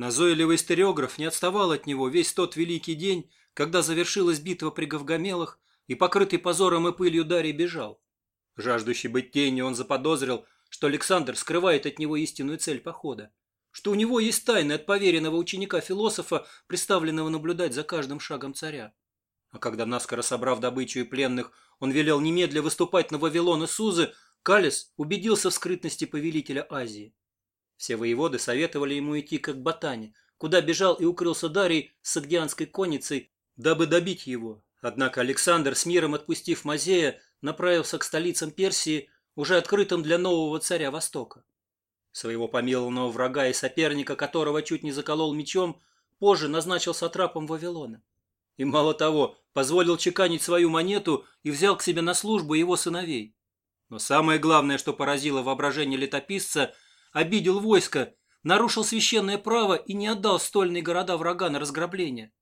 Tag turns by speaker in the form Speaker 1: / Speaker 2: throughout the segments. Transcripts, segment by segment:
Speaker 1: Назойливый стереограф не отставал от него весь тот великий день, когда завершилась битва при Гавгамелах, и покрытый позором и пылью Дарий бежал. Жаждущий быть тенью, он заподозрил, что Александр скрывает от него истинную цель похода, что у него есть тайны от поверенного ученика-философа, представленного наблюдать за каждым шагом царя. А когда, наскоро собрав добычу и пленных, он велел немедля выступать на Вавилон и Сузы, Калис убедился в скрытности повелителя Азии. Все воеводы советовали ему идти как Акбатане, куда бежал и укрылся Дарий с агдианской конницей, дабы добить его. Однако Александр, с миром отпустив Мазея, направился к столицам Персии, уже открытым для нового царя Востока. Своего помилованного врага и соперника, которого чуть не заколол мечом, позже назначил сатрапом Вавилона. И мало того, позволил чеканить свою монету и взял к себе на службу его сыновей. Но самое главное, что поразило воображение летописца – обидел войско, нарушил священное право и не отдал стольные города врага на разграбление.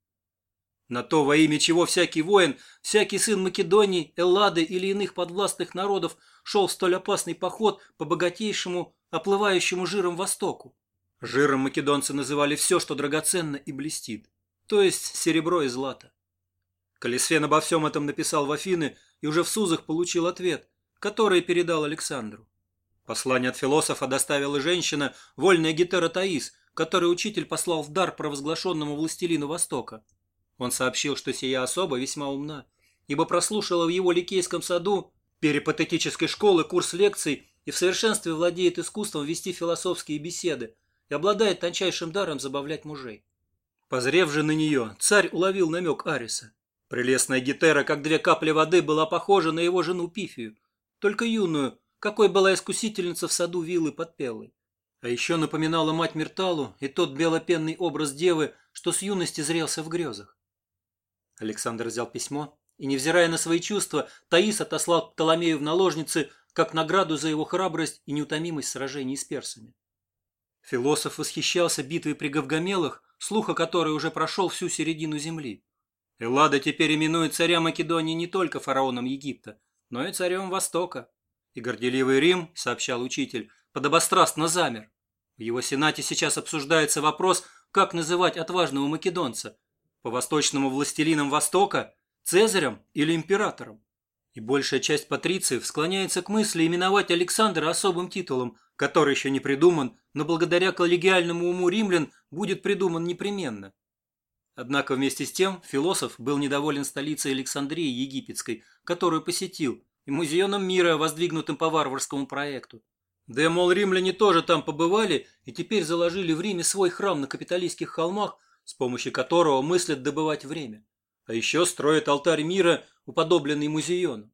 Speaker 1: На то, во имя чего всякий воин, всякий сын Македонии, Эллады или иных подвластных народов шел в столь опасный поход по богатейшему, оплывающему жиром Востоку. Жиром македонцы называли все, что драгоценно и блестит, то есть серебро и злато. Колесфен обо всем этом написал в Афины и уже в Сузах получил ответ, который передал Александру. Послание от философа доставила женщина, вольная Гетера Таис, которую учитель послал в дар провозглашенному властелину Востока. Он сообщил, что сия особа весьма умна, ибо прослушала в его ликейском саду перипатетической школы курс лекций и в совершенстве владеет искусством вести философские беседы и обладает тончайшим даром забавлять мужей. Позрев же на нее, царь уловил намек Ариса. Прелестная Гетера, как две капли воды, была похожа на его жену Пифию, только юную, какой была искусительница в саду вилы под Пеллой. А еще напоминала мать Мерталу и тот белопенный образ девы, что с юности зрелся в грезах. Александр взял письмо, и, невзирая на свои чувства, Таис отослал Птоломею в наложницы как награду за его храбрость и неутомимость сражений с персами. Философ восхищался битвой при Гавгамелах, слух о которой уже прошел всю середину земли. Эллада теперь именует царя Македонии не только фараоном Египта, но и царем Востока. И горделивый Рим, сообщал учитель, подобострастно замер. В его сенате сейчас обсуждается вопрос, как называть отважного македонца. По-восточному властелинам Востока, Цезарем или императором. И большая часть патрициев склоняется к мысли именовать Александра особым титулом, который еще не придуман, но благодаря коллегиальному уму римлян будет придуман непременно. Однако вместе с тем философ был недоволен столицей Александрии Египетской, которую посетил, и музеоном мира, воздвигнутым по варварскому проекту. Да и, мол, римляне тоже там побывали и теперь заложили в Риме свой храм на капиталистских холмах, с помощью которого мыслят добывать время. А еще строят алтарь мира, уподобленный музеону.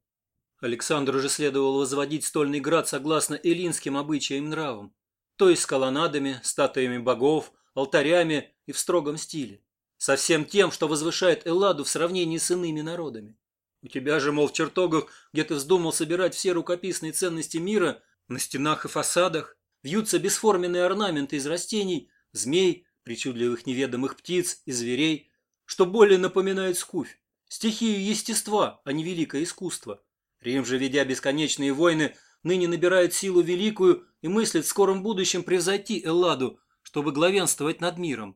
Speaker 1: Александру же следовало возводить стольный град согласно эллинским обычаям и нравам, то есть с колоннадами, статуями богов, алтарями и в строгом стиле. совсем тем, что возвышает Элладу в сравнении с иными народами. У тебя же, мол, в чертогах, где ты вздумал собирать все рукописные ценности мира, на стенах и фасадах вьются бесформенные орнаменты из растений, змей, причудливых неведомых птиц и зверей, что более напоминает скуфь, стихию естества, а не великое искусство. Рим же, ведя бесконечные войны, ныне набирает силу великую и мыслит в скором будущем превзойти Элладу, чтобы главенствовать над миром.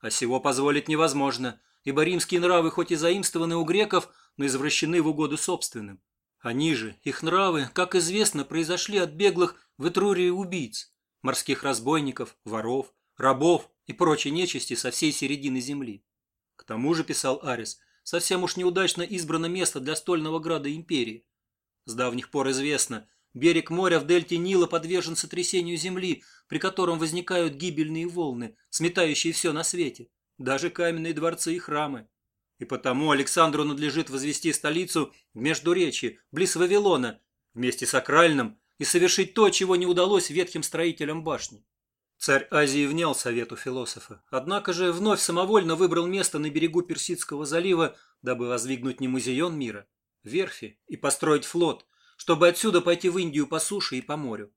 Speaker 1: А сего позволить невозможно, ибо римские нравы хоть и заимствованы у греков, но извращены в угоду собственным. Они же, их нравы, как известно, произошли от беглых в Этрурии убийц, морских разбойников, воров, рабов и прочей нечисти со всей середины земли. К тому же, писал Арис, совсем уж неудачно избрано место для стольного града империи. С давних пор известно, берег моря в дельте Нила подвержен сотрясению земли, при котором возникают гибельные волны, сметающие все на свете, даже каменные дворцы и храмы. И потому Александру надлежит возвести столицу в Междуречье, близ Вавилона, вместе сакральным, и совершить то, чего не удалось ветхим строителям башни. Царь Азии внял совету философа, однако же вновь самовольно выбрал место на берегу Персидского залива, дабы воздвигнуть не музеон мира, верфи и построить флот, чтобы отсюда пойти в Индию по суше и по морю.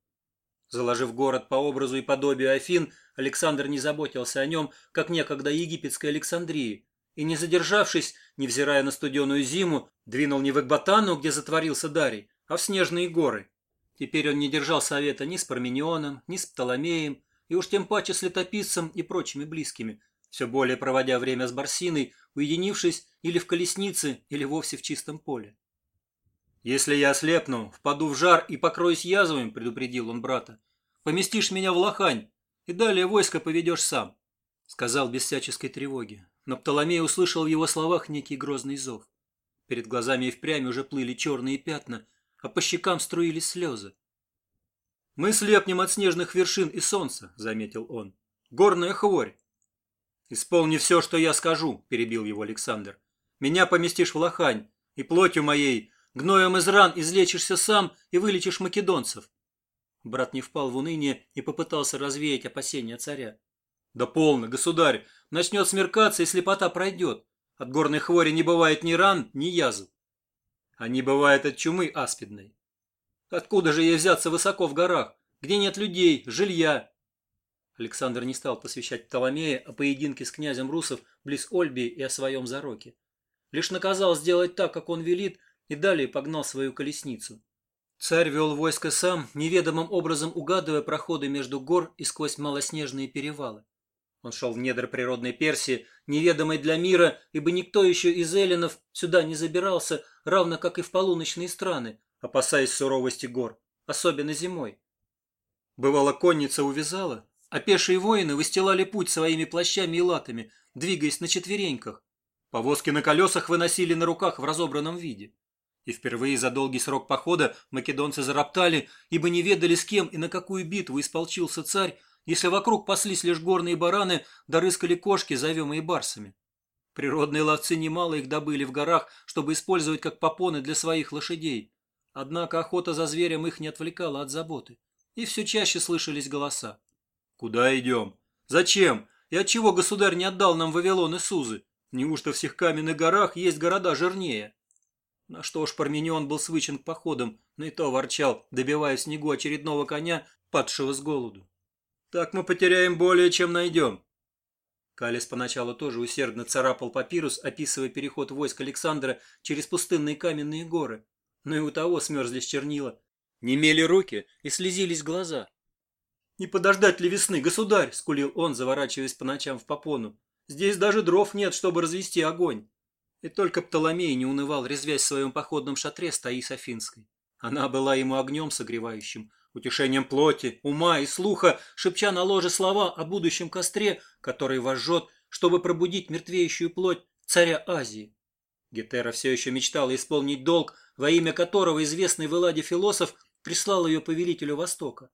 Speaker 1: Заложив город по образу и подобию Афин, Александр не заботился о нем, как некогда египетской Александрии, и, не задержавшись, невзирая на студеную зиму, двинул не в Экбатану, где затворился Дарий, а в снежные горы. Теперь он не держал совета ни с Парменионом, ни с Птоломеем, и уж тем паче с летописцем и прочими близкими, все более проводя время с Барсиной, уединившись или в колеснице, или вовсе в чистом поле. «Если я ослепну, впаду в жар и покроюсь язвами», — предупредил он брата, — «поместишь меня в лохань, и далее войско поведешь сам», — сказал без всяческой тревоги но Птоломей услышал в его словах некий грозный зов. Перед глазами и впрямь уже плыли черные пятна, а по щекам струились слезы. «Мы слепнем от снежных вершин и солнца», — заметил он. «Горная хворь». «Исполни все, что я скажу», — перебил его Александр. «Меня поместишь в лохань, и плотью моей, гноем из ран излечишься сам и вылечишь македонцев». Брат не впал в уныние и попытался развеять опасения царя. Да полно, государь, начнет смеркаться, и слепота пройдет. От горной хвори не бывает ни ран, ни язв. А не бывает от чумы аспидной. Откуда же ей взяться высоко в горах, где нет людей, жилья? Александр не стал посвящать Птоломея о поединке с князем русов близ Ольбии и о своем зароке. Лишь наказал сделать так, как он велит, и далее погнал свою колесницу. Царь вел войско сам, неведомым образом угадывая проходы между гор и сквозь малоснежные перевалы. Он шел в недр природной Персии, неведомой для мира, ибо никто еще из эллинов сюда не забирался, равно как и в полуночные страны, опасаясь суровости гор, особенно зимой. Бывало, конница увязала, а пешие воины выстилали путь своими плащами и латами, двигаясь на четвереньках. Повозки на колесах выносили на руках в разобранном виде. И впервые за долгий срок похода македонцы зароптали, ибо не ведали с кем и на какую битву исполчился царь, если вокруг паслись лишь горные бараны, да рыскали кошки, зовемые барсами. Природные ловцы немало их добыли в горах, чтобы использовать как попоны для своих лошадей. Однако охота за зверем их не отвлекала от заботы. И все чаще слышались голоса. «Куда идем? Зачем? И отчего государь не отдал нам Вавилон и Сузы? Неужто в всех каменных горах есть города жирнее?» На что ж Парменион был свычен к походам, но и то ворчал, добивая в снегу очередного коня, падшего с голоду. Так мы потеряем более, чем найдем. Калис поначалу тоже усердно царапал папирус, описывая переход войск Александра через пустынные каменные горы. Но и у того смерзлись чернила. Немели руки и слезились глаза. «Не подождать ли весны, государь?» — скулил он, заворачиваясь по ночам в попону. «Здесь даже дров нет, чтобы развести огонь». И только Птоломей не унывал, резвясь в своем походном шатре с Таис Афинской. Она была ему огнем согревающим — утешением плоти, ума и слуха, шепча на ложе слова о будущем костре, который вожжет, чтобы пробудить мертвеющую плоть царя Азии. Гетера все еще мечтала исполнить долг, во имя которого известный в Эладе философ прислал ее повелителю Востока.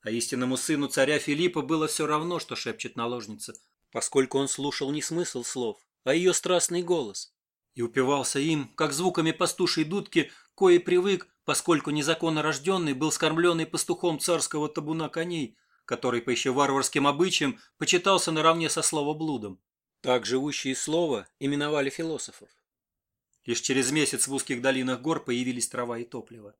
Speaker 1: А истинному сыну царя Филиппа было все равно, что шепчет наложница, поскольку он слушал не смысл слов, а ее страстный голос и упивался им, как звуками пастушей дудки, кое привык, поскольку незаконно рожденный был скормленный пастухом царского табуна коней, который по еще варварским обычаям почитался наравне со словоблудом. Так живущие слова именовали философов. Лишь через месяц в узких долинах гор появились трава и топливо.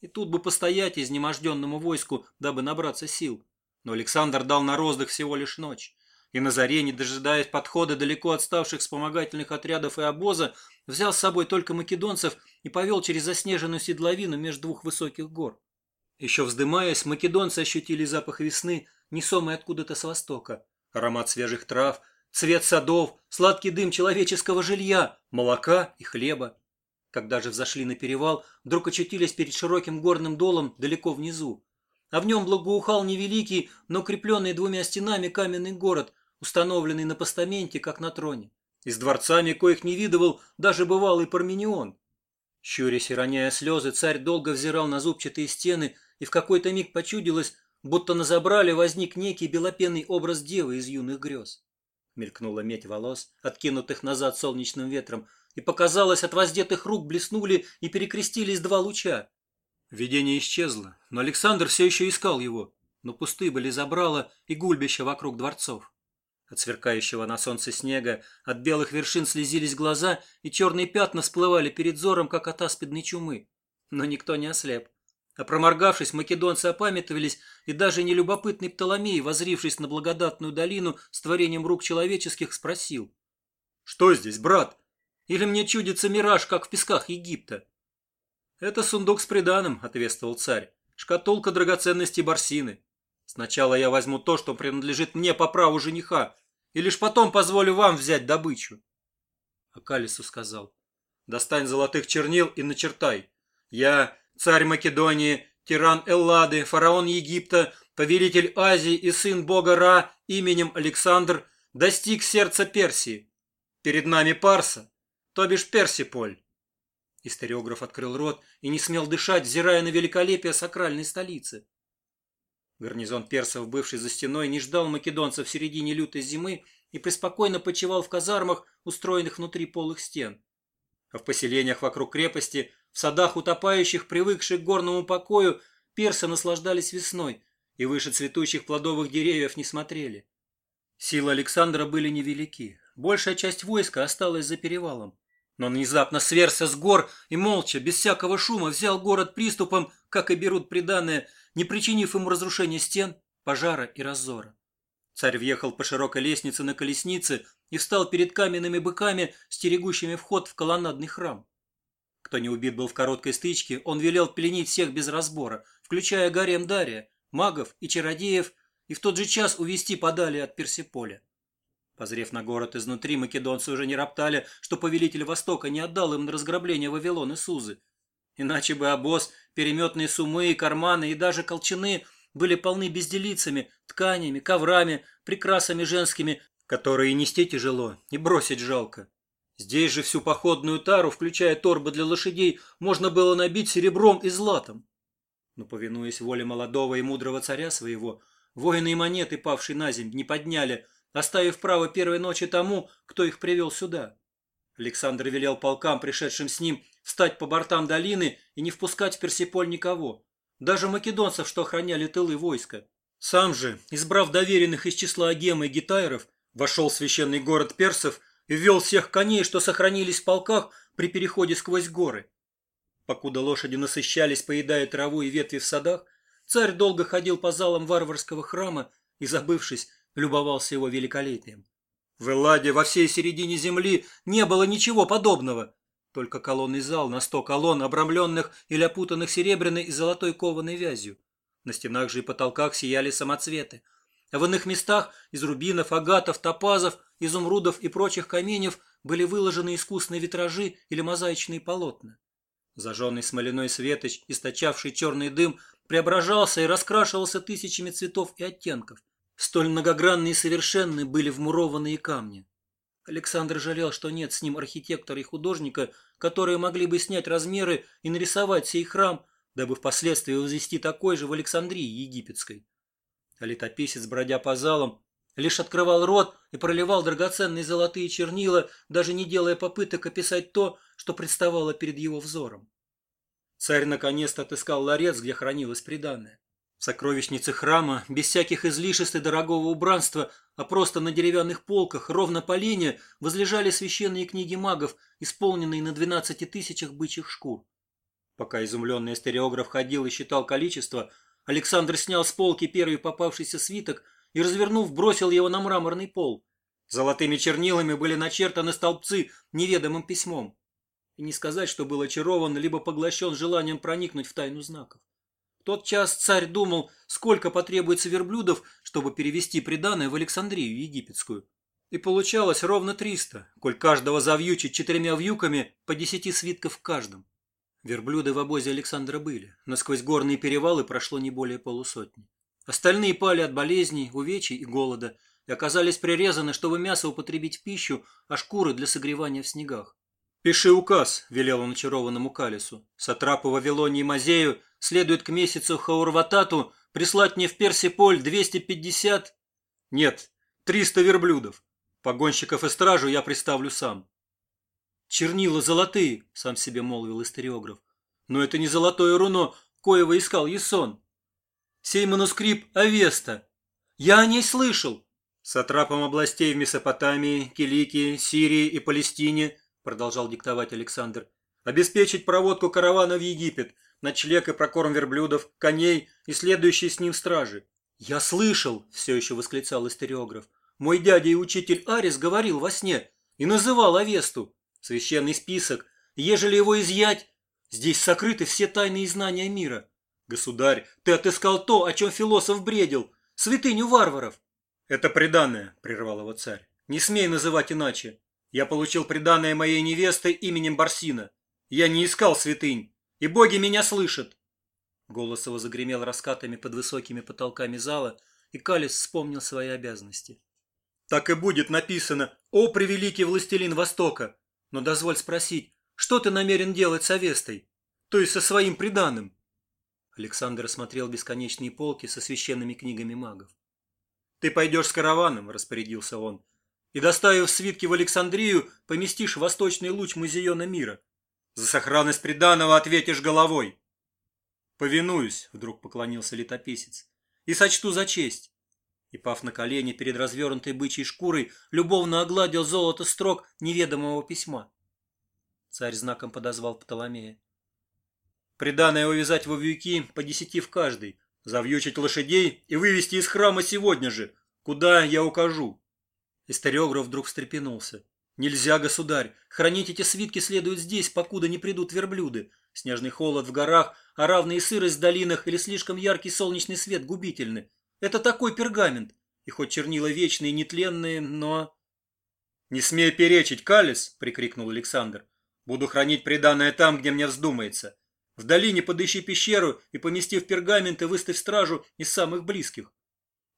Speaker 1: И тут бы постоять изнеможденному войску, дабы набраться сил. Но Александр дал на роздых всего лишь ночь и на заре, не дожидаясь подхода далеко отставших вспомогательных отрядов и обоза, взял с собой только македонцев и повел через заснеженную седловину между двух высоких гор. Еще вздымаясь, македонцы ощутили запах весны, несомый откуда-то с востока, аромат свежих трав, цвет садов, сладкий дым человеческого жилья, молока и хлеба. Когда же взошли на перевал, вдруг очутились перед широким горным долом далеко внизу. А в нем благоухал невеликий, но укрепленный двумя стенами каменный город – установленный на постаменте, как на троне, и с дворцами, коих не видывал даже бывалый Парменион. Щурясь и роняя слезы, царь долго взирал на зубчатые стены, и в какой-то миг почудилось, будто на забрале возник некий белопенный образ девы из юных грез. Мелькнула медь волос, откинутых назад солнечным ветром, и показалось, от воздетых рук блеснули и перекрестились два луча. Видение исчезло, но Александр все еще искал его, но пусты были забрала и гульбища вокруг дворцов. От сверкающего на солнце снега, от белых вершин слезились глаза, и черные пятна всплывали перед зором, как от аспидной чумы. Но никто не ослеп. А проморгавшись, македонцы опамятовались, и даже нелюбопытный Птоломей, возрившись на благодатную долину с творением рук человеческих, спросил. «Что здесь, брат? Или мне чудится мираж, как в песках Египта?» «Это сундук с приданым», — ответствовал царь. «Шкатулка драгоценностей Барсины. Сначала я возьму то, что принадлежит мне по праву жениха, и лишь потом позволю вам взять добычу. А Калису сказал, достань золотых чернил и начертай. Я царь Македонии, тиран Эллады, фараон Египта, повелитель Азии и сын бога Ра именем Александр, достиг сердца Персии. Перед нами Парса, то бишь Персиполь. Историограф открыл рот и не смел дышать, взирая на великолепие сакральной столицы. Гарнизон персов, бывший за стеной, не ждал македонцев в середине лютой зимы и преспокойно почевал в казармах, устроенных внутри полых стен. А в поселениях вокруг крепости, в садах утопающих, привыкших к горному покою, персы наслаждались весной и выше цветущих плодовых деревьев не смотрели. Силы Александра были невелики. Большая часть войска осталась за перевалом. Но он внезапно сверся с гор и молча, без всякого шума, взял город приступом, как и берут приданное – не причинив ему разрушения стен, пожара и раззора. Царь въехал по широкой лестнице на колеснице и встал перед каменными быками, стерегущими вход в колоннадный храм. Кто не убит был в короткой стычке, он велел пленить всех без разбора, включая гарем Дария, магов и чародеев, и в тот же час увести подали от Персиполя. Позрев на город изнутри, македонцы уже не роптали, что повелитель Востока не отдал им на разграбление Вавилон и Сузы. Иначе бы обоз, переметные сумы и карманы, и даже колчаны были полны безделицами, тканями, коврами, прикрасами женскими, которые нести тяжело и бросить жалко. Здесь же всю походную тару, включая торбы для лошадей, можно было набить серебром и златом. Но, повинуясь воле молодого и мудрого царя своего, воины и монеты, павшие на земь, не подняли, оставив право первой ночи тому, кто их привел сюда. Александр велел полкам, пришедшим с ним, встать по бортам долины и не впускать в Персиполь никого, даже македонцев, что охраняли тылы войска. Сам же, избрав доверенных из числа Агема и Гитайров, вошел в священный город персов и ввел всех коней, что сохранились в полках при переходе сквозь горы. Покуда лошади насыщались, поедая траву и ветви в садах, царь долго ходил по залам варварского храма и, забывшись, любовался его великолепием. В Элладе во всей середине земли не было ничего подобного. Только колонный зал на сто колонн, обрамленных или опутанных серебряной и золотой кованой вязью. На стенах же и потолках сияли самоцветы. А в иных местах из рубинов, агатов, топазов, изумрудов и прочих каменьев были выложены искусные витражи или мозаичные полотна. Зажженный смоляной светоч, источавший черный дым, преображался и раскрашивался тысячами цветов и оттенков – Столь многогранные и совершенны были вмурованные камни. Александр жалел, что нет с ним архитектора и художника, которые могли бы снять размеры и нарисовать сей храм, дабы впоследствии возвести такой же в Александрии египетской. А летописец, бродя по залам, лишь открывал рот и проливал драгоценные золотые чернила, даже не делая попыток описать то, что представало перед его взором. Царь наконец-то отыскал ларец, где хранилось приданное сокровищнице храма, без всяких излишеств и дорогого убранства, а просто на деревянных полках, ровно по линии, возлежали священные книги магов, исполненные на 12 тысячах бычьих шкур. Пока изумленный стереограф ходил и считал количество, Александр снял с полки первый попавшийся свиток и, развернув, бросил его на мраморный пол. Золотыми чернилами были начертаны столбцы неведомым письмом. И не сказать, что был очарован, либо поглощен желанием проникнуть в тайну знаков. Тот час царь думал, сколько потребуется верблюдов, чтобы перевести приданное в Александрию египетскую. И получалось ровно 300, коль каждого завьючить четырьмя вьюками по десяти свитков в каждом. Верблюды в обозе Александра были, но сквозь горные перевалы прошло не более полусотни. Остальные пали от болезней, увечий и голода, и оказались прирезаны, чтобы мясо употребить в пищу, а шкуры для согревания в снегах. «Пиши указ», – велел он очарованному Калису. «Сатрапу Вавилонии Мазею следует к месяцу Хаурватату прислать мне в Персиполь 250...» «Нет, 300 верблюдов. Погонщиков и стражу я приставлю сам». «Чернила золотые», – сам себе молвил историограф. «Но это не золотое руно, коего искал Есон. Сей манускрипт Авеста. Я о ней слышал». Сатрапом областей в Месопотамии, Киликии, Сирии и Палестине –– продолжал диктовать Александр, – «обеспечить проводку каравана в Египет, ночлег и прокорм верблюдов, коней и следующие с ним стражи». «Я слышал!» – все еще восклицал историограф. «Мой дядя и учитель Арис говорил во сне и называл Авесту. Священный список. Ежели его изъять, здесь сокрыты все тайные знания мира. Государь, ты отыскал то, о чем философ бредил, святыню варваров». «Это преданное», – прервал его царь. «Не смей называть иначе. Я получил приданное моей невесты именем Барсина. Я не искал святынь, и боги меня слышат. Голос его загремел раскатами под высокими потолками зала, и Калис вспомнил свои обязанности. Так и будет написано «О, превеликий властелин Востока!» Но дозволь спросить, что ты намерен делать с Авестой? То есть со своим приданым? Александр осмотрел бесконечные полки со священными книгами магов. «Ты пойдешь с караваном», — распорядился он, и, доставив свитки в Александрию, поместишь восточный луч музеона мира. За сохранность преданного ответишь головой. Повинуюсь, вдруг поклонился летописец, и сочту за честь. И, пав на колени перед развернутой бычьей шкурой, любовно огладил золото строк неведомого письма. Царь знаком подозвал Птоломея. Приданное увязать во вьюки по десяти в каждый, завьючить лошадей и вывести из храма сегодня же, куда я укажу. И вдруг встрепенулся. «Нельзя, государь! Хранить эти свитки следует здесь, покуда не придут верблюды. Снежный холод в горах, а равные сырость в долинах или слишком яркий солнечный свет губительны. Это такой пергамент. И хоть чернила вечные, нетленные, но...» «Не смей перечить, Калис!» — прикрикнул Александр. «Буду хранить преданное там, где мне вздумается. В долине подыщи пещеру и, поместив и выставь стражу из самых близких».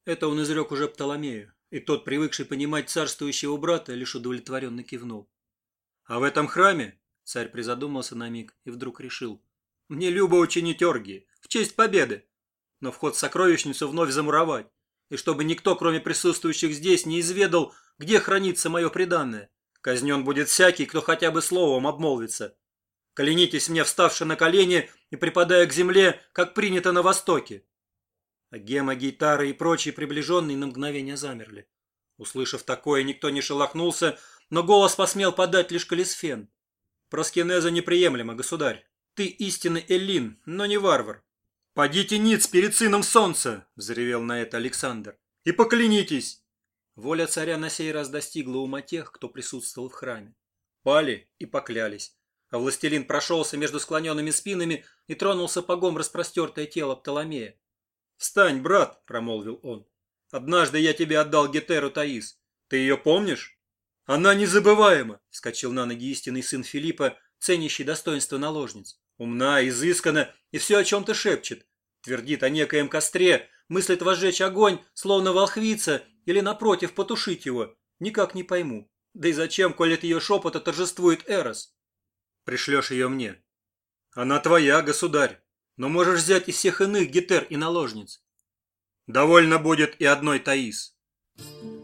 Speaker 1: Это он изрек уже Птоломею. И тот, привыкший понимать царствующего брата, лишь удовлетворенно кивнул. «А в этом храме?» – царь призадумался на миг и вдруг решил. «Мне любо учинить оргии, в честь победы, но вход в сокровищницу вновь замуровать, и чтобы никто, кроме присутствующих здесь, не изведал, где хранится мое преданное. Казнен будет всякий, кто хотя бы словом обмолвится. Клянитесь мне, вставши на колени и припадая к земле, как принято на Востоке». Гема, гитары и прочие приближенные на мгновение замерли. Услышав такое, никто не шелохнулся, но голос посмел подать лишь Калисфен. «Проскинеза неприемлемо, государь. Ты истинный Эллин, но не варвар». «Подите ниц перед сыном солнца!» – взревел на это Александр. «И поклянитесь!» Воля царя на сей раз достигла ума тех, кто присутствовал в храме. Пали и поклялись. А властелин прошелся между склоненными спинами и тронул сапогом распростертое тело Птоломея. «Встань, брат!» – промолвил он. «Однажды я тебе отдал Гетеру Таис. Ты ее помнишь?» «Она незабываема!» – вскочил на ноги истинный сын Филиппа, ценящий достоинство наложниц. «Умна, изыскана и все о чем-то шепчет. Твердит о некоем костре, мыслит возжечь огонь, словно волхвица, или, напротив, потушить его. Никак не пойму. Да и зачем, коль от ее шепота торжествует Эрос?» «Пришлешь ее мне». «Она твоя, государь!» но можешь взять из всех иных гетер и наложниц. Довольно будет и одной Таис. Thank.